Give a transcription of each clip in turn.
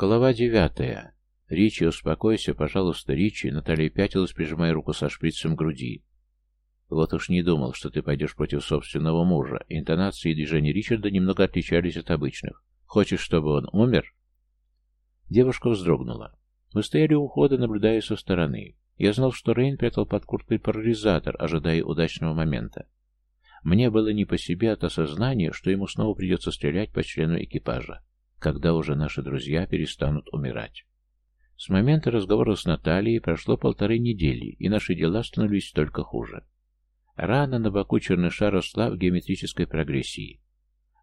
Глава девятая. «Ричи, успокойся, пожалуйста, Ричи!» Наталья пятилась, прижимая руку со шприцем к груди. «Вот уж не думал, что ты пойдешь против собственного мужа». Интонации и движения Ричарда немного отличались от обычных. «Хочешь, чтобы он умер?» Девушка вздрогнула. Мы стояли у ухода, наблюдая со стороны. Я знал, что Рейн прятал под курткой парализатор, ожидая удачного момента. Мне было не по себе от осознания, что ему снова придется стрелять по члену экипажа когда уже наши друзья перестанут умирать. С момента разговора с Натальей прошло полторы недели, и наши дела становились только хуже. Рана на боку черныша росла в геометрической прогрессии.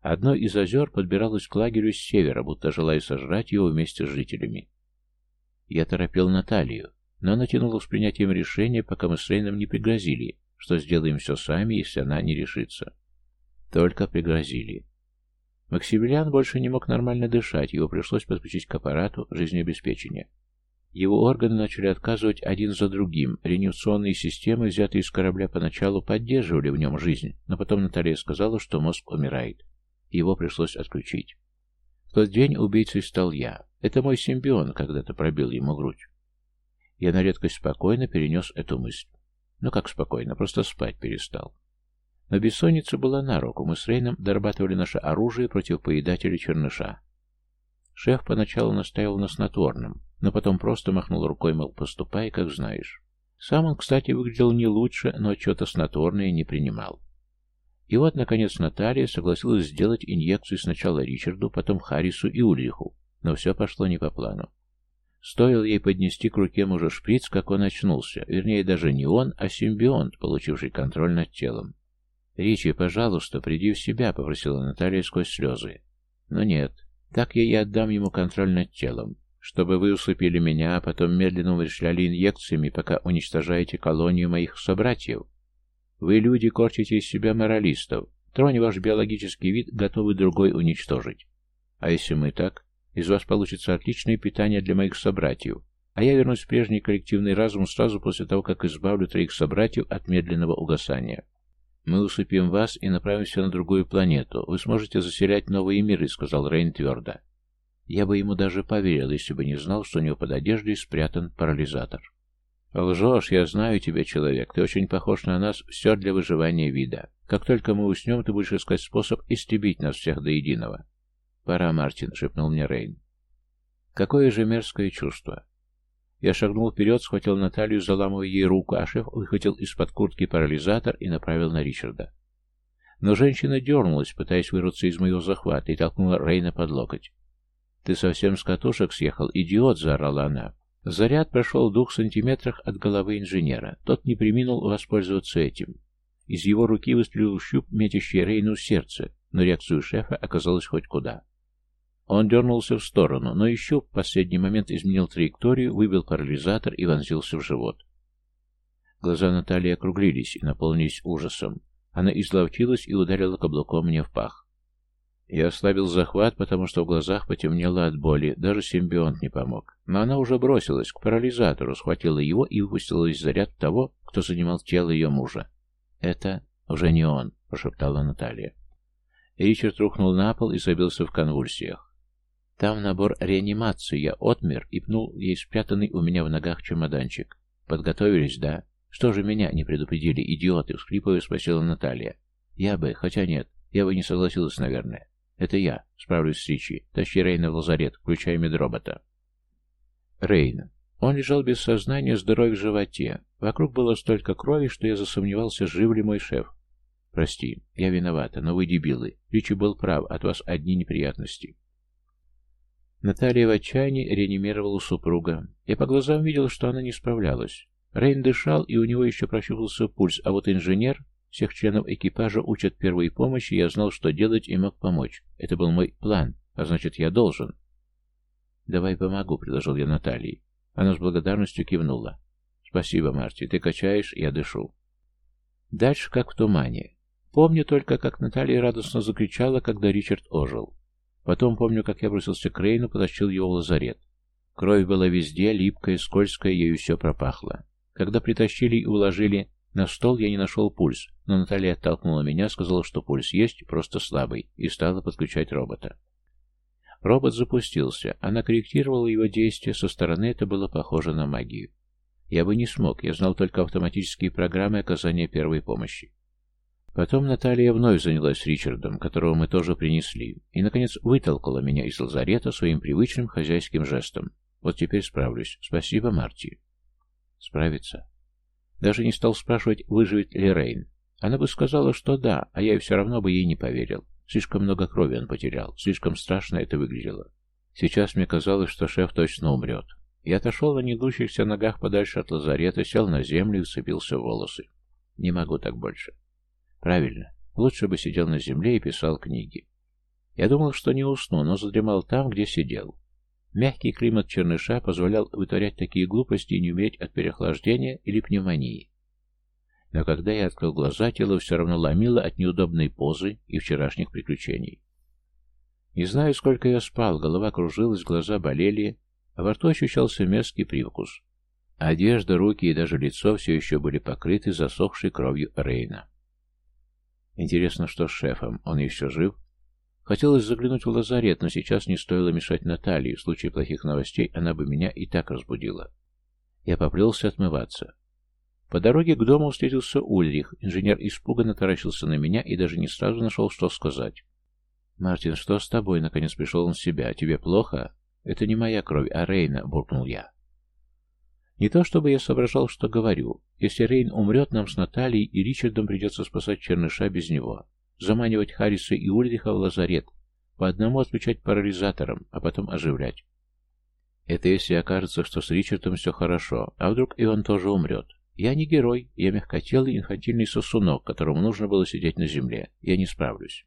Одно из озер подбиралось к лагерю с севера, будто желая сожрать его вместе с жителями. Я торопил Наталью, но она тянула с принятием решения, пока мы с Рейном не пригрозили, что сделаем все сами, если она не решится. Только пригрозили. Максимилиан больше не мог нормально дышать, его пришлось подключить к аппарату жизнеобеспечения. Его органы начали отказывать один за другим. Реанимационные системы, взятые из корабля поначалу, поддерживали в нем жизнь, но потом Наталья сказала, что мозг умирает. Его пришлось отключить. В тот день убийцей стал я. Это мой симбион когда-то пробил ему грудь. Я на редкость спокойно перенес эту мысль. Ну как спокойно, просто спать перестал. Но бессонница была на руку, мы с Рейном дорабатывали наше оружие против поедателя черныша. Шеф поначалу настаивал на снотворном, но потом просто махнул рукой, мол, поступай, как знаешь. Сам он, кстати, выглядел не лучше, но что-то снотворное не принимал. И вот, наконец, Наталья согласилась сделать инъекцию сначала Ричарду, потом Харрису и Ульриху, но все пошло не по плану. Стоило ей поднести к руке мужа шприц, как он очнулся, вернее, даже не он, а симбионт, получивший контроль над телом. «Ричи, пожалуйста, приди в себя», — попросила Наталья сквозь слезы. «Но нет, так я и отдам ему контроль над телом, чтобы вы усыпили меня, а потом медленно умерщвляли инъекциями, пока уничтожаете колонию моих собратьев. Вы, люди, корчите из себя моралистов. Тронь ваш биологический вид, готовы другой уничтожить. А если мы так, из вас получится отличное питание для моих собратьев, а я вернусь в прежний коллективный разум сразу после того, как избавлю троих собратьев от медленного угасания». «Мы усыпим вас и направимся на другую планету. Вы сможете заселять новые миры», — сказал Рейн твердо. Я бы ему даже поверил, если бы не знал, что у него под одеждой спрятан парализатор. «Лжешь, я знаю тебя, человек. Ты очень похож на нас, все для выживания вида. Как только мы уснем, ты будешь искать способ истебить нас всех до единого». «Пора, Мартин», — шепнул мне Рейн. «Какое же мерзкое чувство. Я шагнул вперед, схватил Наталью, заламывая ей руку, а шеф выхватил из-под куртки парализатор и направил на Ричарда. Но женщина дернулась, пытаясь вырваться из моего захвата, и толкнула Рейна под локоть. «Ты совсем с катушек съехал, идиот!» — заорала она. Заряд прошел в двух сантиметрах от головы инженера. Тот не приминул воспользоваться этим. Из его руки выстрелил щуп, метящий Рейну в сердце, но реакцию шефа оказалась хоть куда. Он дернулся в сторону, но еще в последний момент изменил траекторию, выбил парализатор и вонзился в живот. Глаза Натальи округлились и наполнились ужасом. Она изловчилась и ударила каблуком мне в пах. Я ослабил захват, потому что в глазах потемнело от боли, даже симбионт не помог. Но она уже бросилась к парализатору, схватила его и выпустила из заряд того, кто занимал тело ее мужа. «Это уже не он», — прошептала Наталья. Ричард рухнул на пол и забился в конвульсиях. Там набор реанимации. Я отмер и пнул ей спрятанный у меня в ногах чемоданчик. Подготовились, да? Что же меня не предупредили, идиоты? Всхлипывая спросила Наталья. Я бы, хотя нет, я бы не согласилась, наверное. Это я. Справлюсь с Ричи. Тащи Рейна в лазарет, включая медробота. Рейн. Он лежал без сознания, с в животе. Вокруг было столько крови, что я засомневался, жив ли мой шеф. Прости, я виновата, но вы дебилы. Ричи был прав, от вас одни неприятности. Наталья в отчаянии реанимировала супруга. Я по глазам видел, что она не справлялась. Рейн дышал, и у него еще прощупался пульс, а вот инженер, всех членов экипажа учат первой помощи, я знал, что делать и мог помочь. Это был мой план, а значит, я должен. «Давай помогу», — предложил я Наталье. Она с благодарностью кивнула. «Спасибо, Марти, ты качаешь, я дышу». Дальше как в тумане. Помню только, как Наталья радостно закричала, когда Ричард ожил. Потом помню, как я бросился к Рейну, потащил его в лазарет. Кровь была везде, липкая, скользкая, ею все пропахло. Когда притащили и уложили на стол, я не нашел пульс, но Наталья оттолкнула меня, сказала, что пульс есть, просто слабый, и стала подключать робота. Робот запустился, она корректировала его действия, со стороны это было похоже на магию. Я бы не смог, я знал только автоматические программы оказания первой помощи. Потом Наталья вновь занялась Ричардом, которого мы тоже принесли, и, наконец, вытолкала меня из лазарета своим привычным хозяйским жестом. Вот теперь справлюсь. Спасибо, Марти. Справится. Даже не стал спрашивать, выживет ли Рейн. Она бы сказала, что да, а я все равно бы ей не поверил. Слишком много крови он потерял, слишком страшно это выглядело. Сейчас мне казалось, что шеф точно умрет. Я отошел на негнущихся ногах подальше от лазарета, сел на землю и вцепился в волосы. Не могу так больше. Правильно. Лучше бы сидел на земле и писал книги. Я думал, что не усну, но задремал там, где сидел. Мягкий климат черныша позволял вытворять такие глупости и не умереть от переохлаждения или пневмонии. Но когда я открыл глаза, тело все равно ломило от неудобной позы и вчерашних приключений. Не знаю, сколько я спал, голова кружилась, глаза болели, а во рту ощущался мерзкий привкус. Одежда, руки и даже лицо все еще были покрыты засохшей кровью Рейна. Интересно, что с шефом? Он еще жив? Хотелось заглянуть в лазарет, но сейчас не стоило мешать Наталье. В случае плохих новостей она бы меня и так разбудила. Я поплелся отмываться. По дороге к дому встретился Ульрих. Инженер испуганно таращился на меня и даже не сразу нашел, что сказать. «Мартин, что с тобой?» Наконец пришел он в себя. «Тебе плохо?» «Это не моя кровь, а Рейна», — буркнул я. Не то чтобы я соображал, что говорю. Если Рейн умрет, нам с Натальей и Ричардом придется спасать Черныша без него. Заманивать Харриса и Ульриха в лазарет. По одному отключать парализатором, а потом оживлять. Это если окажется, что с Ричардом все хорошо, а вдруг и он тоже умрет. Я не герой, я мягкотелый инфантильный сосунок, которому нужно было сидеть на земле. Я не справлюсь.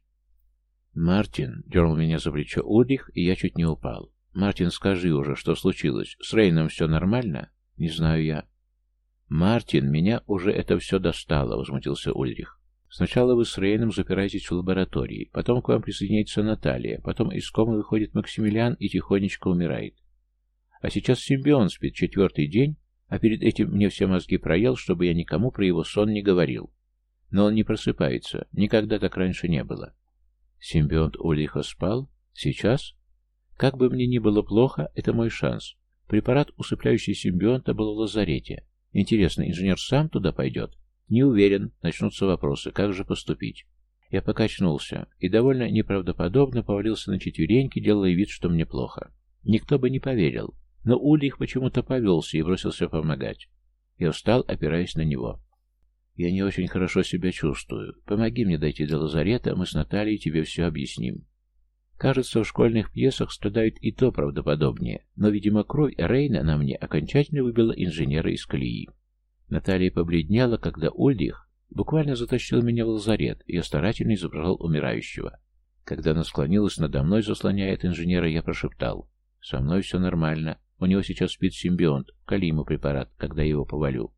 Мартин дернул меня за плечо Ульрих, и я чуть не упал. «Мартин, скажи уже, что случилось? С Рейном все нормально?» «Не знаю я». «Мартин, меня уже это все достало», — возмутился Ульрих. «Сначала вы с Рейном запираетесь в лаборатории, потом к вам присоединяется Наталья, потом из комы выходит Максимилиан и тихонечко умирает. А сейчас симбион спит четвертый день, а перед этим мне все мозги проел, чтобы я никому про его сон не говорил. Но он не просыпается, никогда так раньше не было». Симбионт Ульриха спал? Сейчас? Как бы мне ни было плохо, это мой шанс. Препарат, усыпляющий симбионта, был в лазарете. Интересно, инженер сам туда пойдет? Не уверен. Начнутся вопросы. Как же поступить? Я покачнулся и довольно неправдоподобно повалился на четвереньки, делая вид, что мне плохо. Никто бы не поверил. Но Ульрих почему-то повелся и бросился помогать. Я встал, опираясь на него. «Я не очень хорошо себя чувствую. Помоги мне дойти до лазарета, мы с Натальей тебе все объясним». Кажется, в школьных пьесах страдают и то правдоподобнее, но, видимо, кровь Рейна на мне окончательно выбила инженера из колеи. Наталья побледнела, когда Ульрих буквально затащил меня в лазарет, и я старательно изображал умирающего. Когда она склонилась надо мной, заслоняя от инженера, я прошептал. «Со мной все нормально. У него сейчас спит симбионт. Кали препарат, когда я его повалю».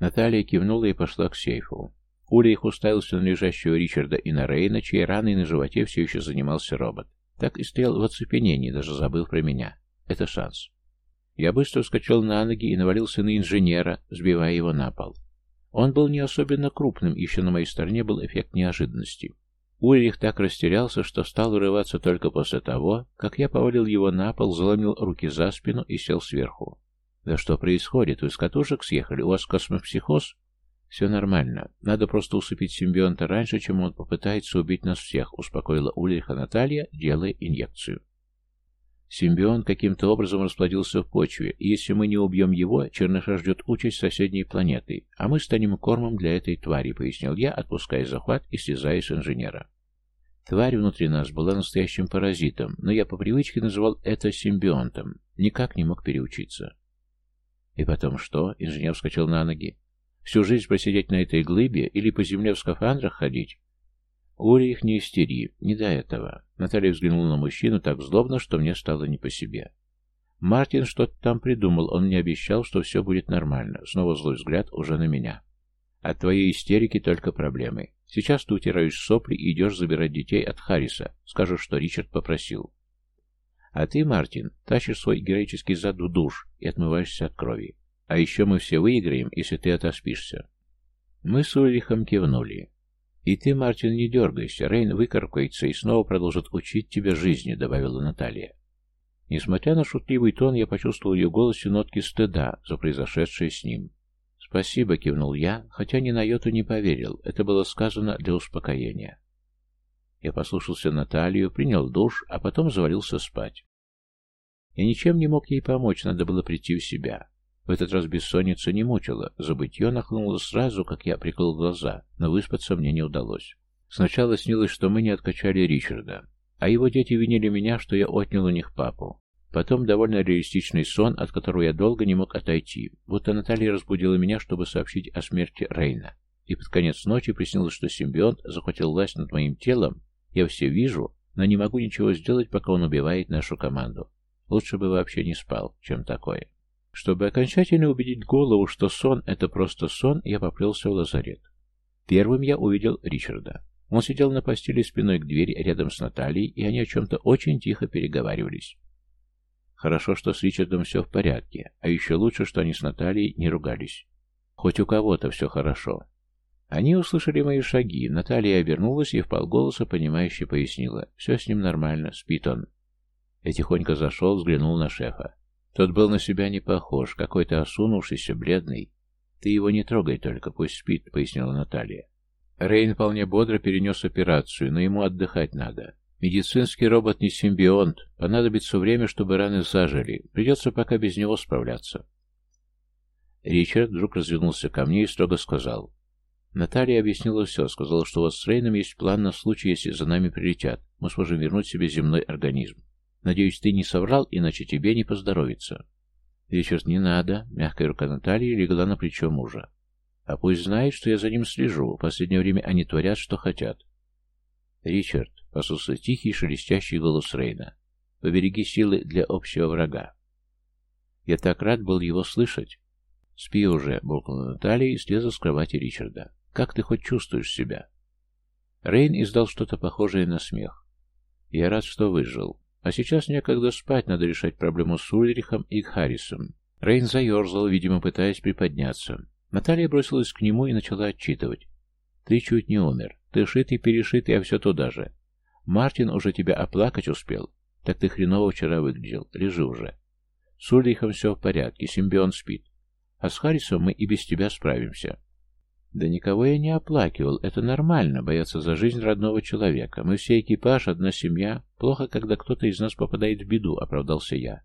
Наталья кивнула и пошла к сейфу. Ульрих уставился на лежащего Ричарда и на Рейна, чьей раной на животе все еще занимался робот. Так и стоял в оцепенении, даже забыв про меня. Это шанс. Я быстро вскочил на ноги и навалился на инженера, сбивая его на пол. Он был не особенно крупным, еще на моей стороне был эффект неожиданности. Ульрих так растерялся, что стал вырываться только после того, как я повалил его на пол, заломил руки за спину и сел сверху. «Да что происходит? Вы с катушек съехали? У вас космопсихоз?» «Все нормально. Надо просто усыпить симбионта раньше, чем он попытается убить нас всех», успокоила Ульриха Наталья, делая инъекцию. Симбион каким-то образом расплодился в почве, и если мы не убьем его, Черныша ждет участь соседней планеты, а мы станем кормом для этой твари, пояснил я, отпуская захват и слезая с инженера. Тварь внутри нас была настоящим паразитом, но я по привычке называл это симбионтом, никак не мог переучиться. И потом что? Инженер вскочил на ноги. Всю жизнь просидеть на этой глыбе или по земле в скафандрах ходить? Уля их не истери, не до этого. Наталья взглянула на мужчину так злобно, что мне стало не по себе. Мартин что-то там придумал, он мне обещал, что все будет нормально. Снова злой взгляд уже на меня. От твоей истерики только проблемы. Сейчас ты утираешь сопли и идешь забирать детей от Харриса. Скажешь, что Ричард попросил. А ты, Мартин, тащишь свой героический зад в душ и отмываешься от крови. А еще мы все выиграем, если ты отоспишься. Мы с Ульрихом кивнули. И ты, Мартин, не дергайся. Рейн выкаркается и снова продолжит учить тебя жизни, добавила Наталья. Несмотря на шутливый тон, я почувствовал в ее голосе нотки стыда за произошедшее с ним. «Спасибо», — кивнул я, хотя ни на йоту не поверил, это было сказано для успокоения. Я послушался Наталью, принял душ, а потом завалился спать. Я ничем не мог ей помочь, надо было прийти в себя. В этот раз бессонница не мучила, забытье нахлынуло сразу, как я прикрыл глаза, но выспаться мне не удалось. Сначала снилось, что мы не откачали Ричарда, а его дети винили меня, что я отнял у них папу. Потом довольно реалистичный сон, от которого я долго не мог отойти, будто Наталья разбудила меня, чтобы сообщить о смерти Рейна. И под конец ночи приснилось, что симбионт захватил власть над моим телом, я все вижу, но не могу ничего сделать, пока он убивает нашу команду. Лучше бы вообще не спал, чем такое. Чтобы окончательно убедить голову, что сон — это просто сон, я поплелся в лазарет. Первым я увидел Ричарда. Он сидел на постели спиной к двери рядом с Натальей, и они о чем-то очень тихо переговаривались. Хорошо, что с Ричардом все в порядке, а еще лучше, что они с Натальей не ругались. Хоть у кого-то все хорошо. Они услышали мои шаги. Наталья обернулась и вполголоса понимающе пояснила. Все с ним нормально, спит он. Я тихонько зашел, взглянул на шефа. Тот был на себя не похож, какой-то осунувшийся, бледный. «Ты его не трогай только, пусть спит», — пояснила Наталья. Рейн вполне бодро перенес операцию, но ему отдыхать надо. Медицинский робот не симбионт. Понадобится время, чтобы раны зажили. Придется пока без него справляться. Ричард вдруг развернулся ко мне и строго сказал. Наталья объяснила все. Сказала, что у вас с Рейном есть план на случай, если за нами прилетят. Мы сможем вернуть себе земной организм. Надеюсь, ты не соврал, иначе тебе не поздоровится. Ричард, не надо. Мягкая рука Натальи легла на плечо мужа. А пусть знает, что я за ним слежу. В последнее время они творят, что хотят. Ричард, послушался тихий шелестящий голос Рейна. Побереги силы для общего врага. Я так рад был его слышать. Спи уже, буркнула Наталья и слезла с кровати Ричарда. Как ты хоть чувствуешь себя? Рейн издал что-то похожее на смех. Я рад, что выжил. А сейчас некогда спать, надо решать проблему с Ульрихом и Харрисом. Рейн заерзал, видимо, пытаясь приподняться. Наталья бросилась к нему и начала отчитывать. «Ты чуть не умер. Ты шитый, перешитый, а все туда же. Мартин уже тебя оплакать успел. Так ты хреново вчера выглядел. Лежи уже. С Ульрихом все в порядке, симбион спит. А с Харрисом мы и без тебя справимся». «Да никого я не оплакивал. Это нормально, бояться за жизнь родного человека. Мы все экипаж, одна семья. Плохо, когда кто-то из нас попадает в беду», — оправдался я.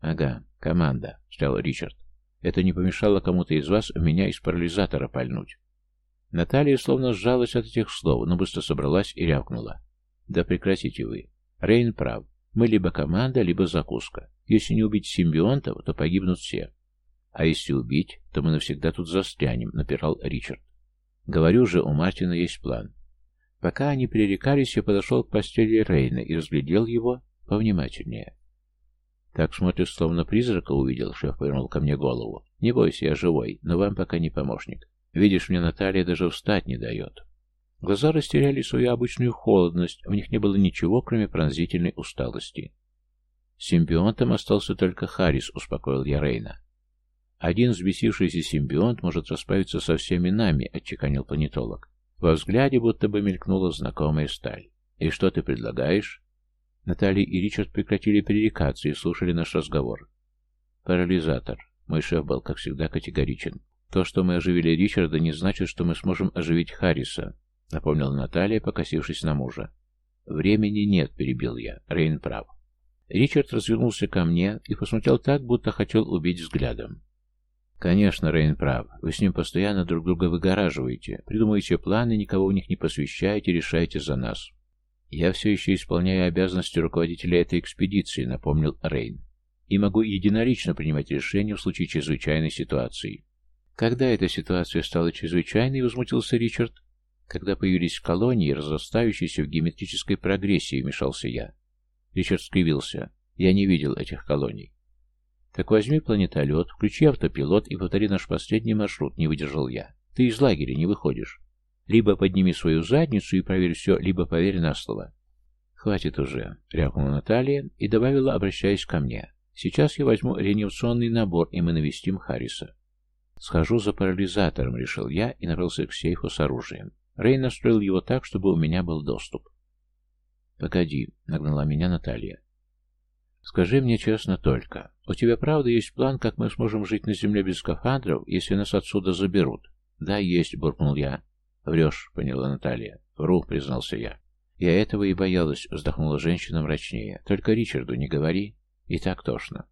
«Ага, команда», — сказал Ричард. Это не помешало кому-то из вас меня из парализатора пальнуть. Наталья словно сжалась от этих слов, но быстро собралась и рявкнула. Да прекратите вы. Рейн прав. Мы либо команда, либо закуска. Если не убить симбионтов, то погибнут все. А если убить, то мы навсегда тут застрянем, напирал Ричард. Говорю же, у Мартина есть план. Пока они пререкались, я подошел к постели Рейна и разглядел его повнимательнее. Так смотришь, словно призрака увидел, шеф повернул ко мне голову. Не бойся, я живой, но вам пока не помощник. Видишь, мне Наталья даже встать не дает. Глаза растеряли свою обычную холодность, в них не было ничего, кроме пронзительной усталости. Симбионтом остался только Харрис, успокоил я Рейна. Один взбесившийся симбионт может расправиться со всеми нами, отчеканил планетолог. Во взгляде будто бы мелькнула знакомая сталь. И что ты предлагаешь? Наталья и Ричард прекратили пререкаться и слушали наш разговор. Парализатор. Мой шеф был, как всегда, категоричен. То, что мы оживили Ричарда, не значит, что мы сможем оживить Харриса, напомнила Наталья, покосившись на мужа. Времени нет, перебил я. Рейн прав. Ричард развернулся ко мне и посмотрел так, будто хотел убить взглядом. «Конечно, Рейн прав. Вы с ним постоянно друг друга выгораживаете, придумываете планы, никого в них не посвящаете, решаете за нас. «Я все еще исполняю обязанности руководителя этой экспедиции», — напомнил Рейн. «И могу единолично принимать решения в случае чрезвычайной ситуации». «Когда эта ситуация стала чрезвычайной?» — возмутился Ричард. «Когда появились колонии, разрастающиеся в геометрической прогрессии», — вмешался я. Ричард скривился. «Я не видел этих колоний». «Так возьми планетолет, включи автопилот и повтори наш последний маршрут», — не выдержал я. «Ты из лагеря не выходишь». Либо подними свою задницу и проверь все, либо поверь на слово. «Хватит уже», — рявкнула Наталья и добавила, обращаясь ко мне. «Сейчас я возьму реанимационный набор, и мы навестим Харриса». «Схожу за парализатором», — решил я и направился к сейфу с оружием. Рей настроил его так, чтобы у меня был доступ. «Погоди», — нагнала меня Наталья. Скажи мне честно только, у тебя правда есть план, как мы сможем жить на земле без скафандров, если нас отсюда заберут? Да, есть, буркнул я. Врешь, поняла Наталья. Вру, признался я. Я этого и боялась, вздохнула женщина мрачнее. Только Ричарду не говори. И так тошно.